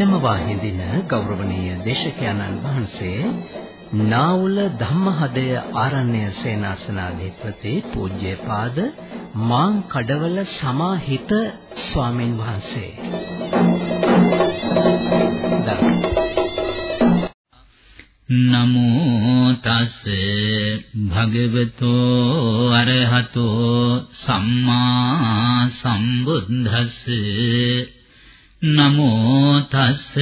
වැඩමවා හිඳින ගෞරවනීය දේශකයන්න් වහන්සේ නාවුල ධම්මහදය ආරණ්‍ය සේනාසනාධිපති පූජ්‍යපාද මාං කඩවල සමාහිත ස්වාමින් වහන්සේ. නමෝ තස් භගවතෝ අරහතෝ සම්මා සම්බුද්දස්ස නමෝ තස්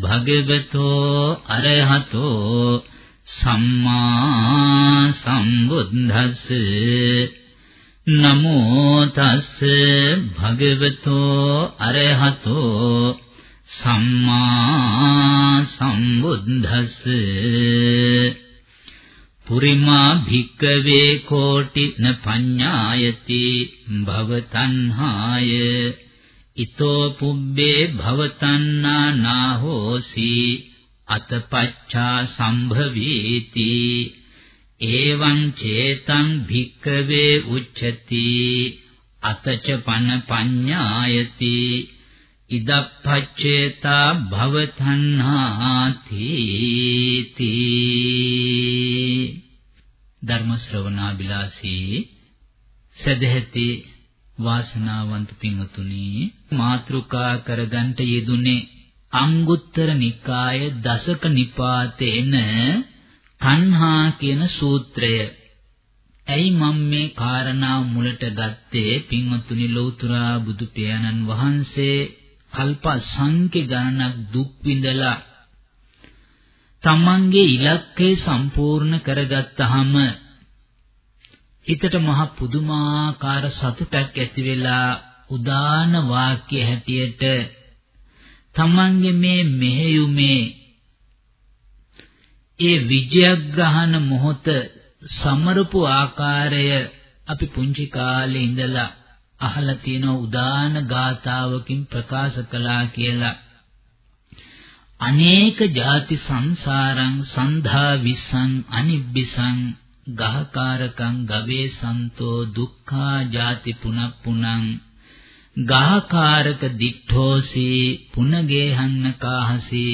භගවතෝ අරහතෝ සම්මා සම්බුද්දස්ස. නමෝ තස් භගවතෝ අරහතෝ සම්මා සම්බුද්දස්ස. පුරිමා භික්කවේ කෝටි න පඤ්ඤායති භවතණ්හාය ඊතෝ පුබ්බේ භවතණ්ණා නාහෝසි අතපච්චා සම්භවීති එවං චේතං භික්කවේ උච්චති අතච පන පඤ්ඤායති ඉදප්පච්චේතා භවතණ්හාති ධර්ම ශ්‍රවණාබිලාසී සදහෙති වාසනාවන්ත පින්වතුනි මාත්‍රුකා කරගන්ට යෙදුනේ අංගුත්තර නිකාය දසක නිපාතේ එන තණ්හා කියන සූත්‍රය. ඇයි මම මේ කාරණා මුලට ගත්තේ පින්වතුනි ලෞතුරා බුදු පියාණන් වහන්සේ කල්ප සංඛ්‍ය ගණනක් දුක් විඳලා තමන්ගේ ඉලක්කය සම්පූර්ණ කරගත්තාම හිතට මහ පුදුමාකාර සතුටක් ඇති වෙලා උදාන වාක්‍ය හැටියට තමන්ගේ මේ මෙහෙයුමේ ඒ විජයග්‍රහණ මොහොත සමරපු ආකාරය අපි පුංචි කාලේ ඉඳලා අහලා තියෙන උදාන ගාතාවකින් ප්‍රකාශ කළා කියලා. අනේක ಜಾති සංසාරං සන්ධා විසං අනිබ්බිසං ගහකාරකං ගවේ සන්තෝ දුක්ඛා ಜಾති පුනප්පුනං ගහකාරක දිඨෝසි පුනගේහන්න කාහසි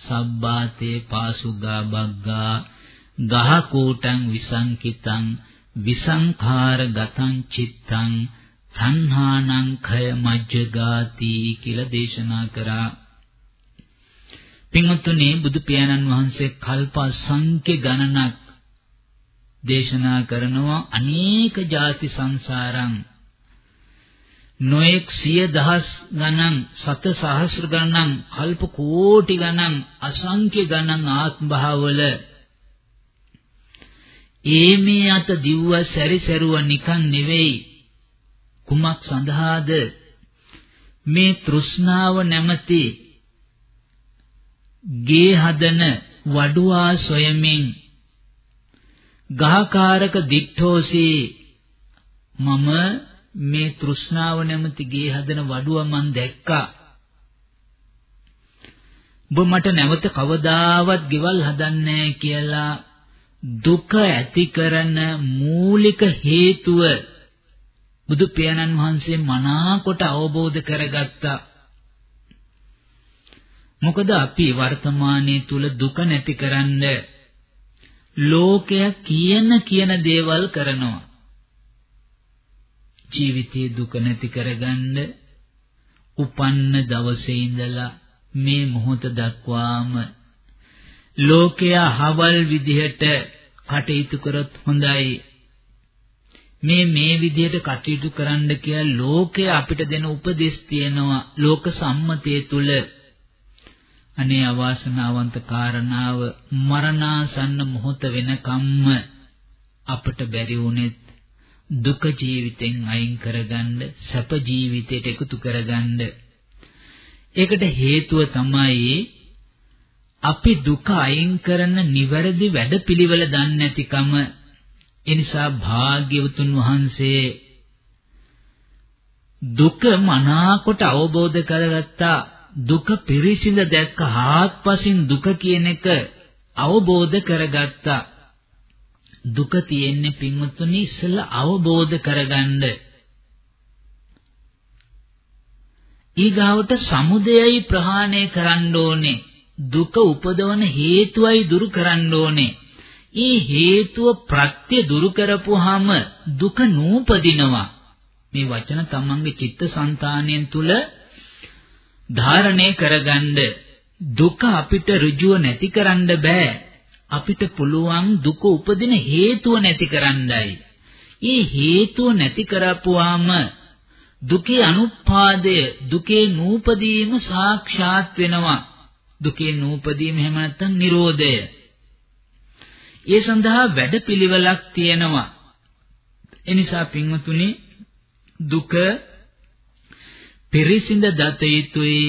සබ්බාතේ පාසුගා බග්ගා ගහකූටං විසංකිතං විසංඛාර ගතං චිත්තං තණ්හානං khය මජ්ජගාති කියලා දේශනා කරා. පින්වත්නි බුදු පියාණන් වහන්සේ කල්ප සංඛ්‍ය ගණනක් දේශනා කරනවා අනේක ಜಾති සංසාරං. නොඑක් සිය දහස් ගණන් සත සහස්‍ර ගණන් කල්ප කෝටි ගණන් අසංඛ්‍ය ගණන් ආත්ම භාවවල ඒමේ අත දිව්ව සැරිසරුව නිකන් නෙවෙයි. කුමක් සඳහාද? මේ තෘෂ්ණාව නැමැති ගේ හදන වඩුවා සොයමින් ගහකාරක දික්ඨෝසී මම මේ තෘෂ්ණාව නැමැති ගේ හදන වඩුව මන් දැක්කා. ඔබ මට නැවත කවදාවත් ගෙවල් හදන්නේ කියලා දුක ඇති කරන මූලික හේතුව බුදු පියාණන් වහන්සේ මනාකොට අවබෝධ කරගත්තා. මොකද අපි වර්තමානයේ තුල දුක නැති කරන්න ලෝකය කියන කියන දේවල් කරනවා. ජීවිතයේ දුක නැති කරගන්න උපන්න දවසේ ඉඳලා මේ මොහොත දක්වාම ලෝකයා හවල් විදිහට කටයුතු කරත් හොඳයි මේ මේ විදිහට කටයුතු කරන්න කියලා ලෝකය අපිට දෙන උපදෙස් තියෙනවා ලෝක සම්මතයේ තුල අනේ අවාසනාවන්ත කාරණාව මරණාසන්න මොහොත වෙනකම්ම අපට බැරි වුණෙත් දුක ජීවිතෙන් අයින් කරගන්න සැප ජීවිතයට එකතු කරගන්න. ඒකට හේතුව තමයි අපි දුක අයින් කරන නිවැරදි වැඩපිළිවෙල දන්නේ නැතිකම. එනිසා භාග්‍යවතුන් වහන්සේ දුක මනාකොට අවබෝධ කරගත්තා. දුක පිරිසිඳ දැක්ක හාත්පසින් දුක කියන එක අවබෝධ කරගත්තා දුක තියෙන්නේ පින්වත්තුනි ඉස්සෙල්ලා අවබෝධ කරගන්න ඊගාවට සමුදයයි ප්‍රහාණය කරන්න ඕනේ. දුක උපදවන හේතුවයි දුරු කරන්න ඕනේ. ඒ හේතුව ප්‍රත්‍ය දුරු කරපුවාම දුක නූපදිනවා. මේ වචන තමන්ගේ චිත්තසංතානයෙන් තුල ධාරණය කරගන්න දුක අපිට ඍජුව නැති කරන්න බෑ. අපිට පුළුවන් දුක උපදින හේතුව නැති කරන්නයි. ඒ හේතුව නැති කරපුවාම දුකේ අනුපාදය දුකේ නූපදීම සාක්ෂාත් වෙනවා. දුකේ නූපදීම එහෙම නැත්නම් Nirodhaය. ඒ සඳහා වැඩපිළිවෙලක් තියෙනවා. එනිසා පින්වතුනි දුක පිරිසිඳ දත යුතුයි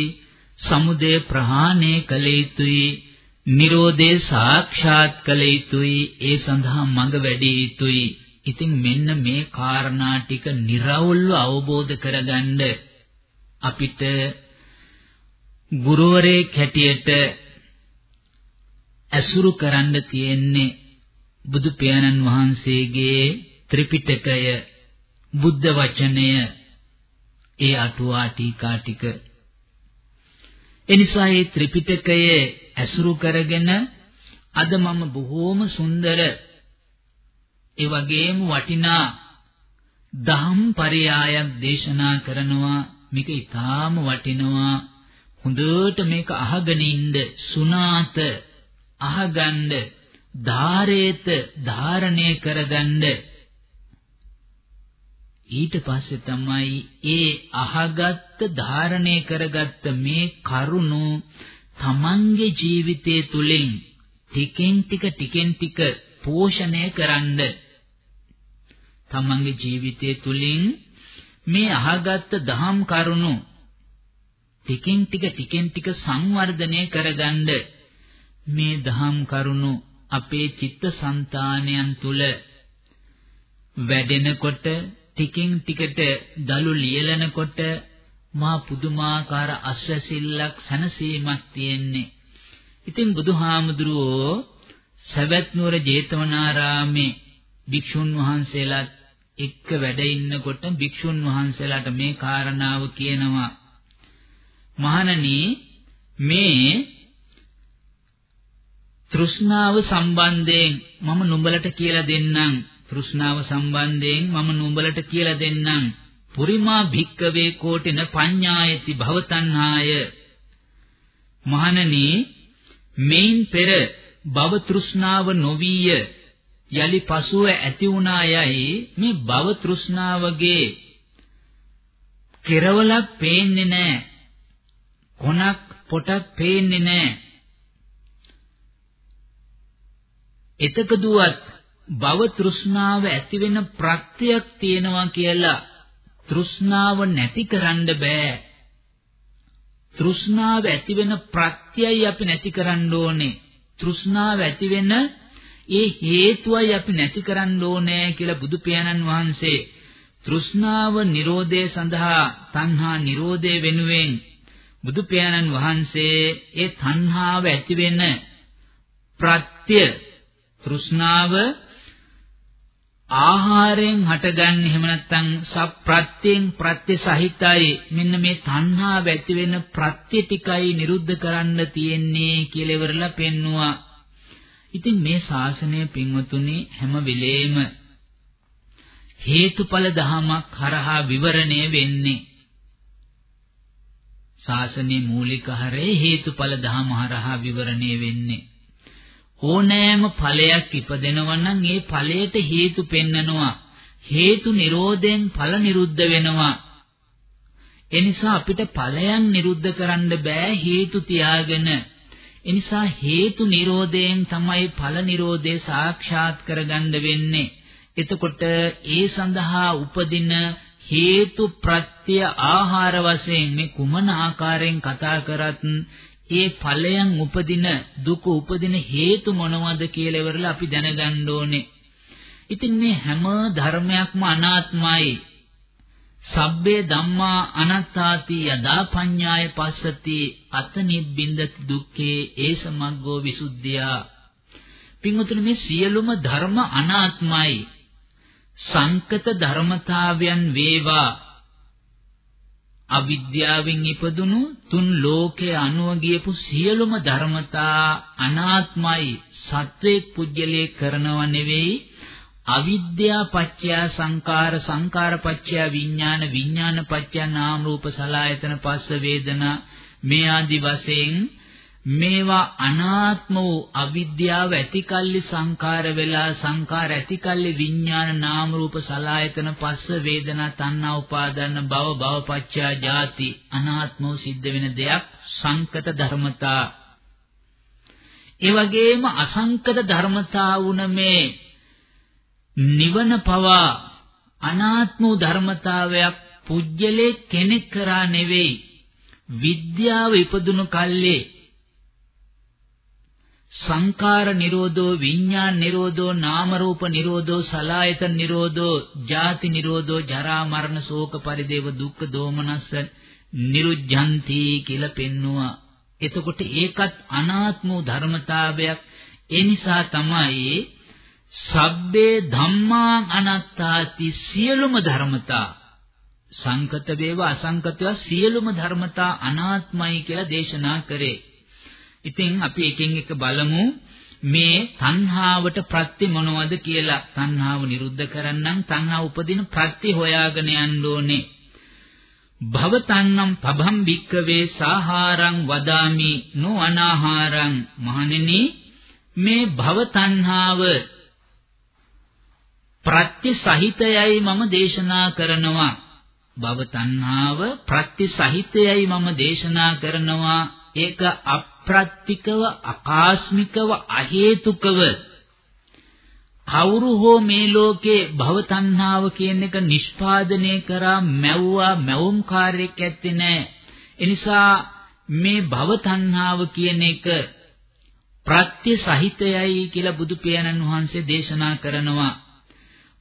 සමුදය ප්‍රහාණය කළ යුතුයි නිරෝධේ සාක්ෂාත් කළ යුතුයි ඒ සඳහා මඟ වැඩි යුතුයි. ඉතින් මෙන්න මේ කාරණා ටික निराවුල්ව අවබෝධ කරගන්න අපිට ගුරුවරයෙක් හැටියට ඇසුරු කරන්න තියෙන්නේ බුදු පියාණන් වහන්සේගේ ත්‍රිපිටකය බුද්ධ වචනය ඒ අටුවා ටීකා ටික. එනිසා මේ ත්‍රිපිටකයේ ඇසුරු කරගෙන අද මම බොහෝම සුන්දර ඒ වගේම වටිනා දහම් පරයායක් දේශනා කරනවා. මේක ඊටාම වටිනවා. හොඳට මේක අහගෙන ඉන්න සුනාත අහගන්න ධාරේත ධාරණය කරගන්න ඊට පස්සේ තමයි ඒ අහගත්ත ධාරණය කරගත්ත මේ කරුණු තමන්ගේ ජීවිතය තුළින් ටිකෙන් ටික ටිකෙන් ටික පෝෂණය කරන්න තමන්ගේ ජීවිතය තුළින් මේ අහගත්ත දහම් කරුණු ටිකෙන් ටික ටිකෙන් ටික සංවර්ධනය කරගන්න මේ දහම් කරුණු අපේ චිත්ත સંතානයන් තුල වැඩෙනකොට ටිකින් ටිකට දලු ලියලනකොට මා පුදුමාකාර අස්වැසිල්ලක් සැනසීමක් තියෙන්නේ. ඉතින් බුදුහාමුදුරුවෝ සවැත් නුවර ජේතවනාරාමේ භික්ෂුන් වහන්සේලාත් එක්ක වැඩ ඉන්නකොට භික්ෂුන් වහන්සේලාට මේ කාරණාව කියනවා. මහණනි මේ තෘෂ්ණාව සම්බන්ධයෙන් මම නුඹලට කියලා දෙන්නම් තෘෂ්ණාව සම්බන්ධයෙන් මම නුඹලට කියලා දෙන්නම්. පුරිමා භික්කවේ කෝටින පඤ්ඤායති භවතණ්හාය. මහණනි මේන් පෙර භව තෘෂ්ණාව නොවිය. යලි පසුව ඇති වුණායයි මේ භව තෘෂ්ණාවගේ කෙරවලක් පේන්නේ නැහැ කොනක් පොටක් පේන්නේ නැහැ එතකදුවත් භව තෘෂ්ණාව ඇති වෙන ප්‍රත්‍යක් තියෙනවා කියලා තෘෂ්ණාව නැති කරන්න බෑ. තෘෂ්ණාව ඇති වෙන ප්‍රත්‍යයයි අපි නැති කරන්න ඕනේ. තෘෂ්ණාව ඇති වෙන ඒ හේතුවයි අපි නැති කරන්න ඕනේ කියලා බුදු පියාණන් වහන්සේ තෘෂ්ණාව නිරෝධය සඳහා තණ්හා නිරෝධය වෙනුවෙන් බුදු පියාණන් වහන්සේ ඒ තණ්හාව ඇති වෙන ප්‍රත්‍ය තෘෂ්ණාව ආහාරයෙන් හටගන්නේ එහෙම නැත්නම් සප්‍රත්‍යයෙන් ප්‍රත්‍ය සහිතයි මෙන්න මේ තණ්හාව ඇති වෙන ප්‍රත්‍ය ටිකයි නිරුද්ධ කරන්න තියෙන්නේ කියලා ඉවරලා පෙන්නවා. ඉතින් මේ ශාසනය පින්වතුනි හැම වෙලේම හේතුඵල ධමයක් හරහා විවරණය වෙන්නේ. ශාසනයේ මූලික හරේ හේතුඵල ධම හරහා විවරණය වෙන්නේ. ඕනෑම ඵලයක් ඉපදෙනවා නම් ඒ ඵලයට හේතු පෙන්නනවා. හේතු නිරෝධයෙන් ඵල නිරුද්ධ වෙනවා. එනිසා අපිට ඵලයන් නිරුද්ධ කරන්න බෑ හේතු තියාගෙන. එනිසා හේතු නිරෝධයෙන් තමයි ඵල නිරෝධය සාක්ෂාත් කරගන්න වෙන්නේ. එතකොට ඒ සඳහා උපදින හේතු ප්‍රත්‍ය ආහාර වශයෙන් මේ කුමන ආකාරයෙන් කතා කරත් ඒ ඵලයන් උපදින දුක උපදින හේතු මොනවද කියලා ඉවරලා අපි දැනගන්න ඕනේ. ඉතින් මේ හැම ධර්මයක්ම අනාත්මයි. සබ්බේ ධම්මා අනාත්තාති යදා පඤ්ඤාය පස්සති අත නිබ්බින්දති දුක්ඛේ ඒසමග්ගෝ විසුද්ධියා. පින්වතුනි මේ සියලුම ධර්ම අනාත්මයි. සංකත ධර්මතාවයන් වේවා අවිද්‍යාවෙන් ඉපදුණු තුන් ලෝකයේ අනුව ගියපු සියලුම ධර්මතා අනාත්මයි සත්වයක් පුජ්‍යලේ කරනව නෙවෙයි අවිද්‍යා පත්‍ය සංකාර සංකාර පත්‍ය විඥාන විඥාන පත්‍ය නාම රූප සලආයතන පස්ස වේදනා මේ ආදි වශයෙන් මේවා අනාත්ම වූ අවිද්‍යාව ඇතිකල්ලි සංකාර වෙලා සංකාර ඇතිකල්ලි විඥාන නාම රූප සලායතන පස්ස වේදනා තණ්හා උපාදාන භව භවපච්චා ජාති අනාත්ම වූ සිද්ධ වෙන දෙයක් සංකත ධර්මතා. ඒ වගේම අසංකත ධර්මතා වුණ මේ නිවන පවා අනාත්ම වූ ධර්මතාවයක් පුජ්‍යලේ කෙනෙක් කරා නෙවෙයි විද්‍යාව ඉපදුණු කල්ලේ සංකාර නිරෝධෝ විඥාන නිරෝධෝ නාම රූප නිරෝධෝ සලායතන නිරෝධෝ ජාති නිරෝධෝ ජරා මරණ ශෝක පරිදේව දුක්ඛ දෝමනස්ස නිරුද්ධಂತಿ කියලා පෙන්නවා. එතකොට ඒකත් අනාත්ම ධර්මතාවයක්. ඒ නිසා තමයි සබ්බේ ධම්මා අනාත්තාති සියලුම ධර්මතා සංකත වේවා අසංකතව සියලුම ධර්මතා අනාත්මයි කියලා දේශනා කරේ. ඉතින් අපි එකින් එක බලමු මේ තණ්හාවට ප්‍රත්‍ය මොනවද කියලා. තණ්හාව නිරුද්ධ කරන්නම් තණ්හාව උපදින ප්‍රත්‍ය හොයාගෙන යන්න ඕනේ. භව තණ්හම් පබම් වික්කවේ සාහාරං වදාමි නෝ අනාහාරං මහණෙනි මේ භව තණ්හාව ප්‍රත්‍ය සහිතයයි මම දේශනා කරනවා භව තණ්හාව ප්‍රත්‍ය සහිතයයි මම දේශනා කරනවා ඒක අප්‍රත්‍තිකව අකාස්මිකව අහේතුකව කවුරු හෝ මේ ලෝකේ භව තණ්හාව කියන එක නිෂ්පාදනය කරා මැව්වා මැවුම් කාර්යයක් ඇත්තේ නැහැ. ඒ නිසා මේ භව තණ්හාව කියන එක ප්‍රත්‍ය සහිතයයි කියලා බුදු පියාණන් වහන්සේ දේශනා කරනවා.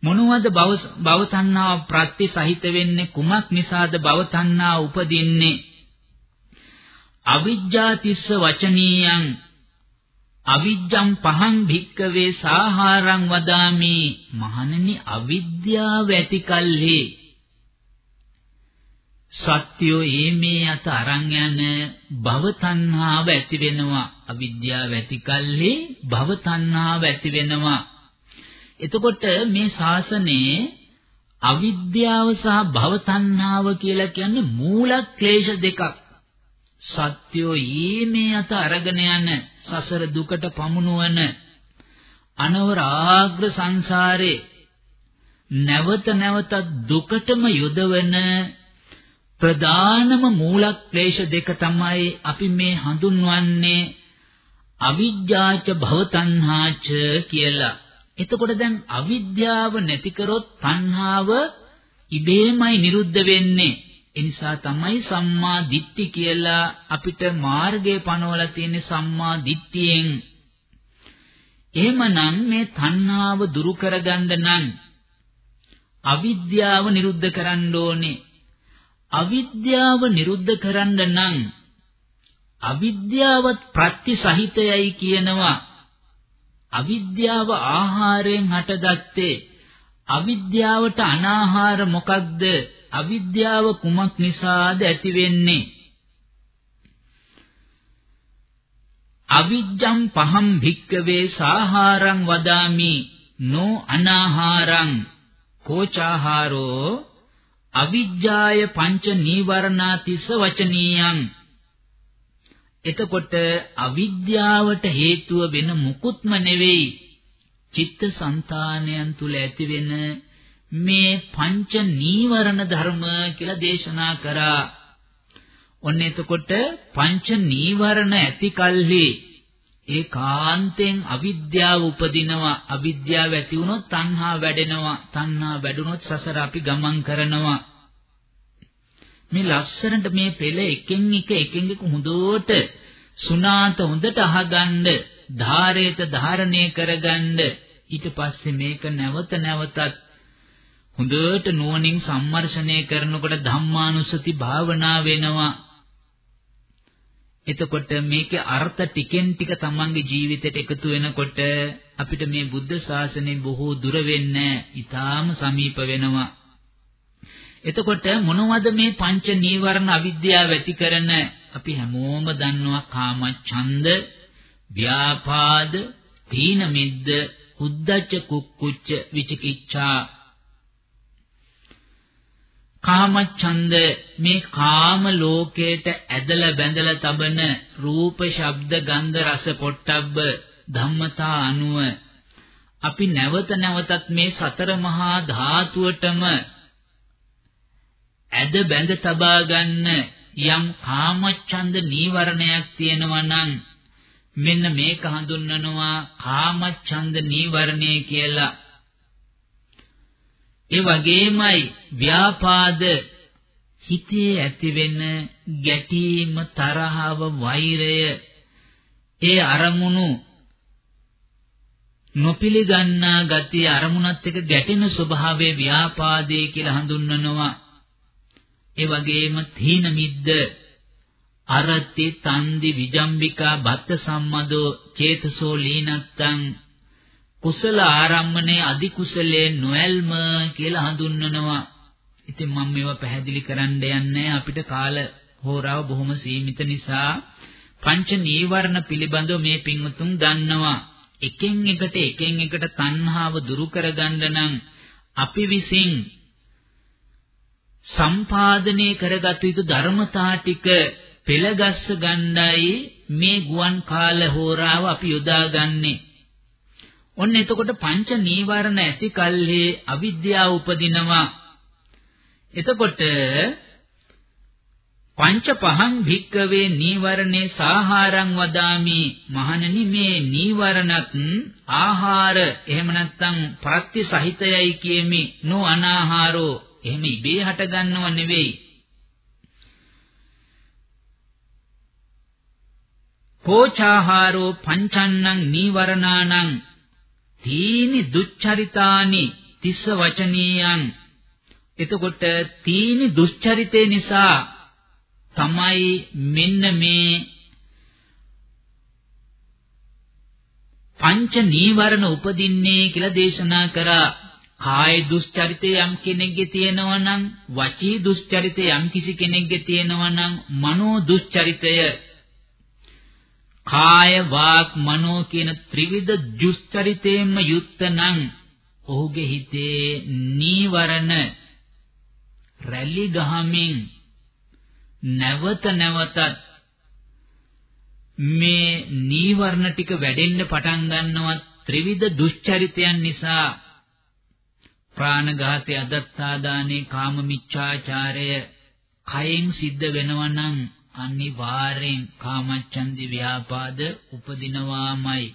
මොනවද භව භව තණ්හාව ප්‍රත්‍ය සහිත වෙන්නේ කුමක් නිසාද භව තණ්හා උපදින්නේ? අවිජ්ජා තිස්ස වචනීයං අවිජ්ජං පහං භික්කවේ සාහාරං වදාමි මහණනි අවිද්‍යාව ඇතිකල්හි සත්‍යෝ ඊමේ අත අරන් යන භව තණ්හාව ඇති වෙනවා. අවිද්‍යාව ඇතිකල්හි භව තණ්හාව ඇති වෙනවා. එතකොට මේ ශාසනයේ අවිද්‍යාව සහ භව තණ්හාව කියලා කියන්නේ මූල ක්ලේශ දෙකක්. සත්‍යෝ ඊමේ අත අරගෙන යන සසර දුකට පමුණුවන අනවරාග්‍ර සංසාරේ නැවත නැවත දුකටම යොදවන ප්‍රධානම මූල ක්ලේශ දෙක තමයි අපි මේ හඳුන්වන්නේ අවිජ්ජාච භවතණ්හාච කියලා. එතකොට දැන් අවිද්‍යාව නැති කරොත් තණ්හාව ඉබේමයි නිරුද්ධ වෙන්නේ. ඒ නිසා තමයි සම්මා දිට්ඨි කියලා අපිට මාර්ගය පනවලා තියෙන්නේ සම්මා දිට්ඨියෙන්. එහෙමනම් මේ තණ්හාව දුරු කරගන්න නම් අවිද්‍යාව නිරුද්ධ කරන්න ඕනේ. අවිද්‍යාව නිරුද්ධ කරන්න නම් අවිද්‍යාවත් ප්‍රත්‍ය සහිතයයි කියනවා. අවිද්‍යාව ආහාරයෙන් හටගත්තේ අවිද්‍යාවට අනාහාර මොකක්ද? අවිද්‍යාව කුමක් නිසාද ඇති වෙන්නේ? අවිජ්ජං පහම් භික්කවේ සාහාරං වදාමි නෝ අනාහාරං කෝචාහාරෝ අවිජ්ජාය පංච නීවරණාතිස වචනීයං එතකොට අවිද්‍යාවට හේතුව වෙන මුකුත්ම නෙවෙයි චිත්ත સંතානයන් තුල ඇතිවෙන මේ පංච නීවරණ ධර්ම කියලා දේශනා කරා. ඔන්න එතකොට පංච නීවරණ ඇති කල්හි ඒකාන්තයෙන් අවිද්‍යාව උපදිනවා. අවිද්‍යාව ඇති වුණොත් තණ්හා වැඩෙනවා. තණ්හා වැඩුණොත් සසර අපි ගමන් කරනවා. මේ ලස්සනට මේ පෙළ එකෙන් එක එකෙන් එක හොඳට සුණාත හොඳට අහගන්න ධාරේත ධාරණය කරගන්න. ඊට පස්සේ මේක නැවත නැවතත් හොඳට නුවණින් සම්මර්ෂණය කරනකොට ධම්මානුසති භාවනා වෙනවා. එතකොට මේකේ අර්ථ ටිකෙන් ටික තමන්ගේ ජීවිතයට එකතු වෙනකොට අපිට මේ බුද්ධ ශාසනය බොහෝ දුර වෙන්නේ ඊටාම සමීප වෙනවා. එතකොට මොනවද මේ පංච නීවරණ අවිද්‍යාව ඇති කරන අපි හැමෝම දන්නවා කාමච්ඡන්ද, ව්‍යාපාද, තීන මිද්ද, උද්ධච්ච කුක්කුච්ච විචිකිච්ඡා කාමච්ඡන්ද මේ කාම ලෝකයට ඇදලා බැඳලා තබන රූප ශබ්ද ගන්ධ රස පොට්ටබ්බ ධම්මතා අනුව අපි නැවත නැවතත් මේ සතර මහා ධාතුවටම ඇද බැඳ තබා ගන්න යම් කාමච්ඡන්ද නීවරණයක් තියෙනවා නම් මෙන්න මේක හඳුන්වනවා කාමච්ඡන්ද නීවරණය කියලා. ඒ වගේමයි ව්‍යාපාද හිතේ ඇතිවෙන ගැටීම තරහව වෛරය. ඒ අරමුණු නොපිලිගන්නා ගතිය අරමුණත් එක්ක ගැටෙන ස්වභාවයේ ව්‍යාපාදේ කියලා හඳුන්වනවා. ඒ වගේම තීන මිද්ද අරති තන්දි විජම්බිකා බත්ත සම්මදෝ චේතසෝ ලීනත්තං කුසල ආරම්මනේ අදි කුසලේ නොයල්ම කියලා හඳුන්වනවා. ඉතින් මම මේවා පැහැදිලි කරන්න යන්නේ අපිට කාල හෝරාව බොහොම සීමිත නිසා පංච නීවරණ පිළිබඳව මේ පින්වතුන් දන්නවා. එකින් එකට එකින් එකට තණ්හාව දුරු කරගන්න නම් අපි විසින් සම්පාදනය කරගත යුතු ධර්මතා ටික පෙළගස්ස ගණ්ඩායි මේ ගුවන් කාල හෝරාව අපි යොදාගන්නේ. ඔන්න එතකොට පංච නීවරණ ඇති කල්හි අවිද්‍යාව උපදිනවා. එතකොට පංච පහං භික්කවේ නීවරණේ සාහාරං වදාමි මහණනි මේ නීවරණත් ආහාර එහෙම නැත්නම් ප්‍රත්‍ය සහිතයයි කියමි නෝ අනාහාරෝ එහෙම ඉබේ හටගන්නව නෙවෙයි. කෝචාහාරෝ පංචන්නං නීවරණානං තීනි දුච්චරිතානි තිස්ස වචනීයං. එතකොට තීනි දුස්චරිතේ නිසා තමයි මෙන්න මේ පංච නීවරණ උපදින්නේ කියලා දේශනා කරා. කාය දුස්චරිතය යම් කෙනෙක්ගේ තියෙනවා නම් වචී දුස්චරිතය යම් කිසි කෙනෙක්ගේ තියෙනවා නම් මනෝ දුස්චරිතය. කාය වාක් මනෝ කියන ත්‍රිවිධ දුස්චරිතයෙන්ම යුක්ත නම් ඔහුගේ හිතේ නීවරණ රැලි ගහමින් නැවත නැවතත් මේ නීවරණ ටික වැඩෙන්න පටන් ගන්නවා ත්‍රිවිධ දුස්චරිතයන් නිසා. ප්‍රාණඝාතය අදත්තාදානේ කාම මිච්ඡාචාරය කයෙන් සිද්ධ වෙනවා නම් අනිවාර්යෙන් කාමච්ඡන්දි ව්‍යාපාද උපදිනවාමයි.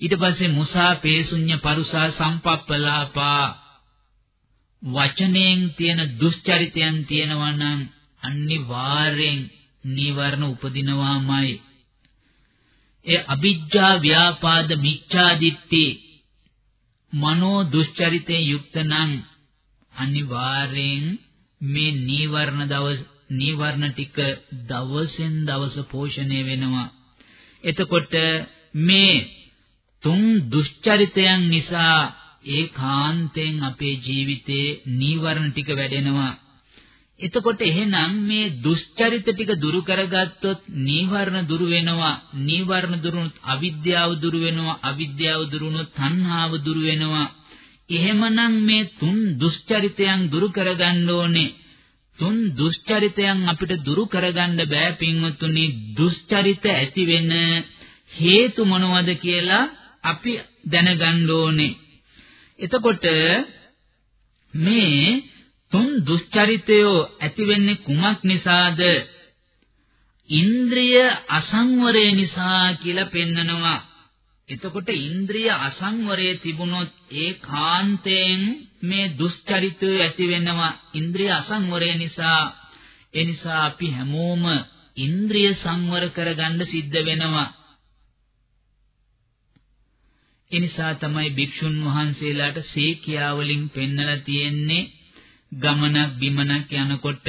ඊට පස්සේ මුසා පේසුඤ්ඤ පරුසා සම්පප්පලාපා වචනයෙන් තියෙන දුෂ්චරිතයන් තියෙනවා නම් අනිවාර්යෙන් නීවරණ උපදිනවාමයි. ඒ අවිජ්ජා ව්‍යාපාද මිච්ඡා දිට්ඨි මනෝ දුෂ්චරිතේ යුක්ත නම් අනිවාර්යෙන් මේ නීවරණ දවස් නීවරණ ටික දවසෙන් දවස පෝෂණය වෙනවා. එතකොට මේ තුන් දුෂ්චරිතයන් නිසා ඒකාන්තයෙන් අපේ ජීවිතේ නීවරණ ටික වැඩෙනවා. එතකොට එහෙනම් මේ දුෂ්චරිත ටික දුරු කරගත්තොත් නීවරණ දුරු වෙනවා. නීවරණ දුරුනොත් අවිද්‍යාව දුරු වෙනවා. අවිද්‍යාව දුරුනොත් තණ්හාව දුරු වෙනවා. එහෙමනම් මේ තුන් දුෂ්චරිතයන් දුරු කරගන්න ඕනේ. තුන් දුෂ්චරිතයන් අපිට දුරු කරගන්න බෑ පින්වත්තුනි දුෂ්චරිත ඇති වෙන හේතු මොනවද කියලා අපි දැනගන්න ඕනේ එතකොට මේ තුන් දුෂ්චරිතයෝ ඇති වෙන්නේ කුමක් නිසාද? ඉන්ද්‍රිය අසංවරය නිසා කියලා පෙන්නනවා. එතකොට ඉන්ද්‍රිය අසංවරයේ තිබුණොත් ඒකාන්තයෙන් මේ දුෂ්චරිතය ඇති වෙනවා. ඉන්ද්‍රිය අසංවරය නිසා ඒ නිසා අපි හැමෝම ඉන්ද්‍රිය සංවර කරගන්න සිද්ධ වෙනවා. එනිසා තමයි භික්ෂුන් වහන්සේලාට සීකියා වලින් පෙන්නලා තියෙන්නේ ගමනක් බිමනක් යනකොට